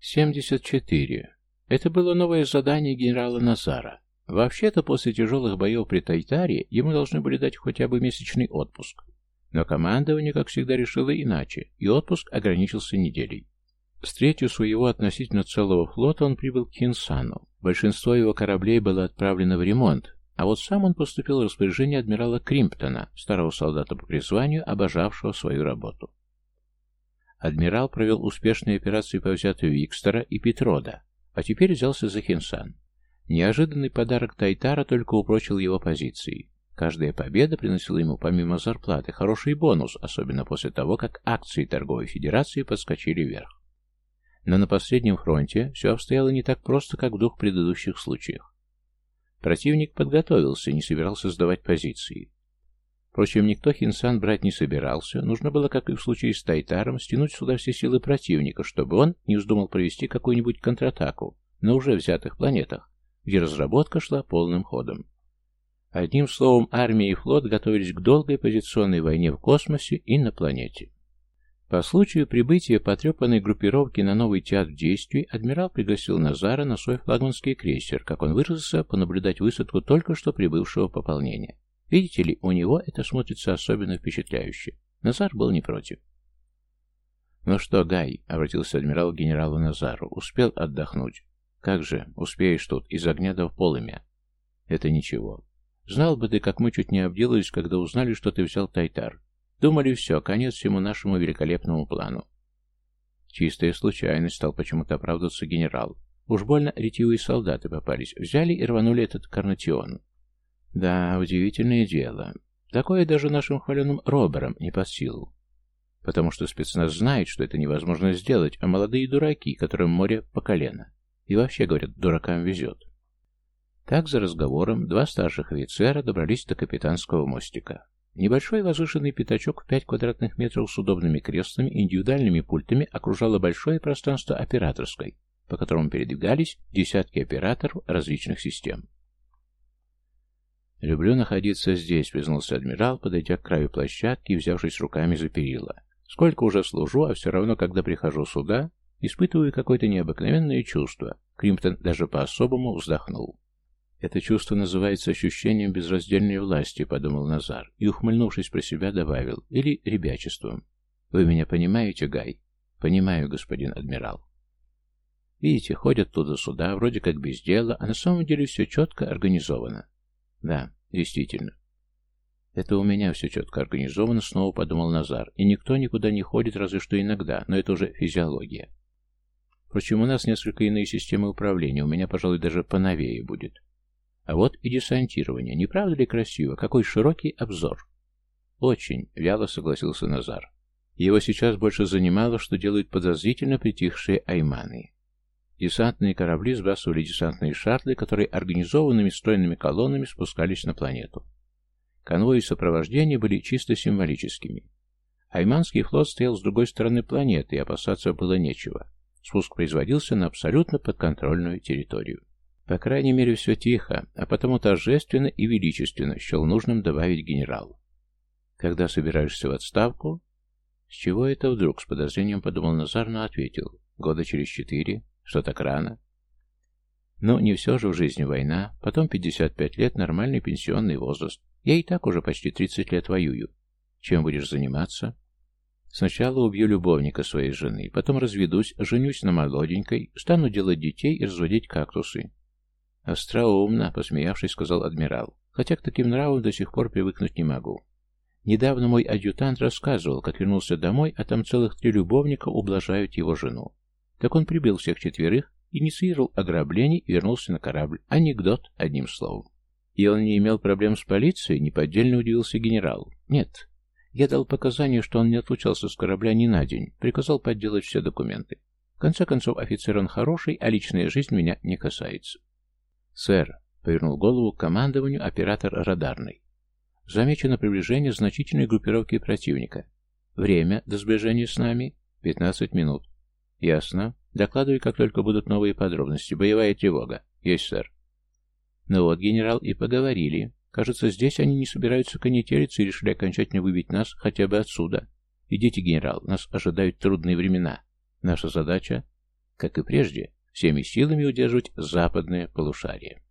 74. Это было новое задание генерала Назара. Вообще-то, после тяжелых боев при Тайтаре ему должны были дать хотя бы месячный отпуск. Но командование, как всегда, решило иначе, и отпуск ограничился неделей. С третью своего относительно целого флота он прибыл к Хинсану. Большинство его кораблей было отправлено в ремонт, а вот сам он поступил в распоряжение адмирала Кримптона, старого солдата по призванию, обожавшего свою работу. Адмирал провел успешные операции по взятию Викстера и Петрода, а теперь взялся за Хинсан. Неожиданный подарок Тайтара только упрочил его позиции. Каждая победа приносила ему помимо зарплаты хороший бонус, особенно после того, как акции торговой федерации подскочили вверх. Но на последнем фронте все обстояло не так просто, как в двух предыдущих случаях. Противник подготовился и не собирался сдавать позиции. Впрочем, никто Хинсан брать не собирался. Нужно было, как и в случае с Тайтаром, стянуть сюда все силы противника, чтобы он не вздумал провести какую-нибудь контратаку на уже взятых планетах, где разработка шла полным ходом. Одним словом, армия и флот готовились к долгой позиционной войне в космосе и на планете. По случаю прибытия потрепанной группировки на новый театр действий, адмирал пригласил Назара на свой флагманский крейсер, как он выразился, понаблюдать высадку только что прибывшего пополнения. Видите ли, у него это смотрится особенно впечатляюще. Назар был не против. «Ну что, Гай?» — обратился адмирал к генералу Назару. «Успел отдохнуть?» «Как же, успеешь тут, из огня до полымя». «Это ничего. Знал бы ты, как мы чуть не обделались, когда узнали, что ты взял Тайтар. Думали, все, конец всему нашему великолепному плану». Чистая случайность, стал почему-то оправдываться генерал. Уж больно ретивые солдаты попались. Взяли и рванули этот карнатион. Да, удивительное дело. Такое даже нашим хваленым роберам не под силу. Потому что спецназ знает, что это невозможно сделать, а молодые дураки, которым море по колено. И вообще, говорят, дуракам везет. Так, за разговором, два старших офицера добрались до капитанского мостика. Небольшой возвышенный пятачок в 5 квадратных метров с удобными креслами и индивидуальными пультами окружало большое пространство операторской, по которому передвигались десятки операторов различных систем. «Люблю находиться здесь», — признался адмирал, подойдя к краю площадки и взявшись руками за перила. «Сколько уже служу, а все равно, когда прихожу сюда, испытываю какое-то необыкновенное чувство». Кримптон даже по-особому вздохнул. «Это чувство называется ощущением безраздельной власти», — подумал Назар, и, ухмыльнувшись про себя, добавил, «или ребячеством». «Вы меня понимаете, Гай?» «Понимаю, господин адмирал». Видите, ходят туда-сюда, вроде как без дела, а на самом деле все четко организовано. Да, действительно. Это у меня все четко организовано, снова подумал Назар. И никто никуда не ходит, разве что иногда, но это уже физиология. Впрочем, у нас несколько иные системы управления, у меня, пожалуй, даже поновее будет. А вот и десантирование. Не правда ли красиво? Какой широкий обзор. Очень, вяло согласился Назар. Его сейчас больше занимало, что делают подозрительно притихшие айманы. Десантные корабли сбрасывали десантные шаттлы, которые организованными стройными колоннами спускались на планету. Конвои сопровождения были чисто символическими. Айманский флот стоял с другой стороны планеты, и опасаться было нечего. Спуск производился на абсолютно подконтрольную территорию. По крайней мере, все тихо, а потому торжественно и величественно счел нужным добавить генерал. «Когда собираешься в отставку?» «С чего это вдруг?» — с подозрением подумал Назар, но ответил. «Года через четыре. Что так рано? Но не все же в жизни война. Потом 55 лет, нормальный пенсионный возраст. Я и так уже почти 30 лет воюю. Чем будешь заниматься? Сначала убью любовника своей жены, потом разведусь, женюсь на молоденькой, стану делать детей и разводить кактусы. Остроумно, посмеявшись, сказал адмирал, хотя к таким нравам до сих пор привыкнуть не могу. Недавно мой адъютант рассказывал, как вернулся домой, а там целых три любовника ублажают его жену. Так он прибил всех четверых, инициировал ограбление и вернулся на корабль. Анекдот, одним словом. И он не имел проблем с полицией, неподдельно удивился генерал. Нет. Я дал показания, что он не отлучался с корабля ни на день, приказал подделать все документы. В конце концов, офицер он хороший, а личная жизнь меня не касается. Сэр, повернул голову к командованию оператор радарный. Замечено приближение значительной группировки противника. Время до сближения с нами — 15 минут. «Ясно. Докладывай, как только будут новые подробности. Боевая тревога. Есть, сэр». Ну вот, генерал, и поговорили. Кажется, здесь они не собираются конетелиться и решили окончательно выбить нас хотя бы отсюда. Идите, генерал, нас ожидают трудные времена. Наша задача как и прежде, всеми силами удерживать западное полушарие.